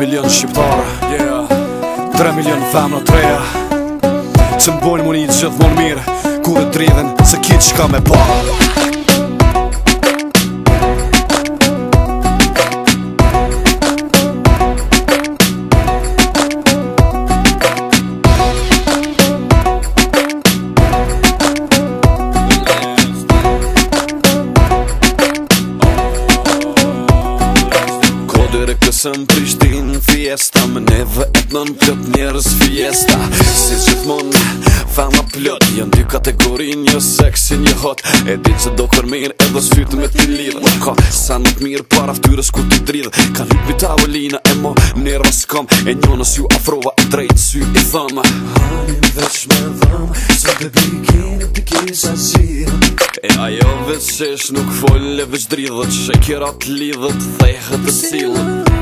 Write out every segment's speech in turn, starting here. milion shqiptare yeah. 3 milion thamë në treja Se mbojnë më një gjithë më në mirë Kure dridhen se kitë që ka me parë Kësë më prishti fiesta Më neve e të nën plët njerës fiesta Si gjithmon, fama plët Jën dy kategori, një seksi, një hot E di që do kër mirë edhe s'fytë me t'i lirë Nuk ka sa nuk mirë para ftyrës ku t'i dridhë Ka një pi tavolina e mo më s'kom E një nës ju afrova e drejtë sy i thëmë Halim veç me dhëmë Sa të bikinë të kisa zirë E ajo veç ish nuk folle veç dridhët Shekirat lidhët, thejhët e silët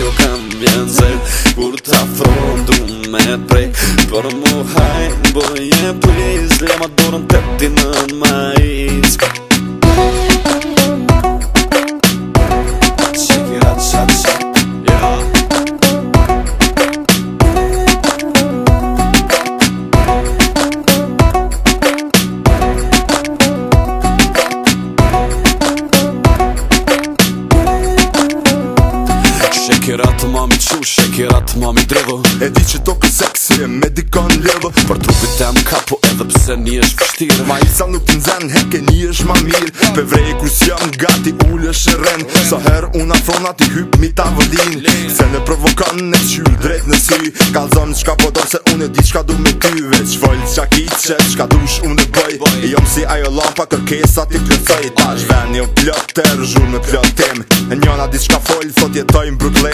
Jo kam vjen zel, kur t'afro du me prej Por mu hajnë, bojën përis Le ma dorën të t'inën ma i Kjera të mami qush, e kjera të mami drevo E di që tokë seksi e me dikon levo Për trupit të më kapo edhe pëse një është pështirë Ma i sa nuk të nëzhen, heke një është ma mirë Pe vrej ku si jam gati ullë është rren Sa her unë afrona ti hypë mi ta vëllin Se në provokan në qyllë drejt në sy Ka qka po do se unë e di qka du me ty Veç vojnë qa ki qe qka dush unë dhe bëj E jom si ajo lampa kërkesa të kërcaj Ta zhven një plët të rëzhur me plët tem Njona di qka fol, thot jetojnë brukle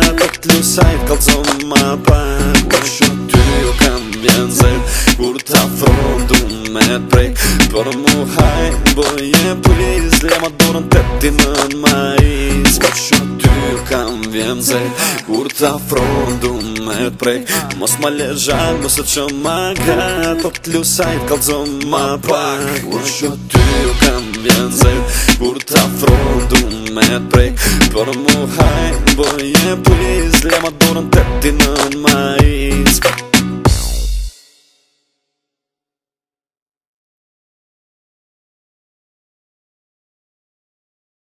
Клюсает кольцом опа Как шум vjen zem Kur ta thotu me prej Për mu haj, boje pliz Lema dorën të ti në kam vjen zem Kur ta frondu me prej Mos ma lezha, mëse që ma gat Po të lusaj, kalzo ma pak Kur që ty me prej Për mu haj, boje pliz Lema dorën të ti në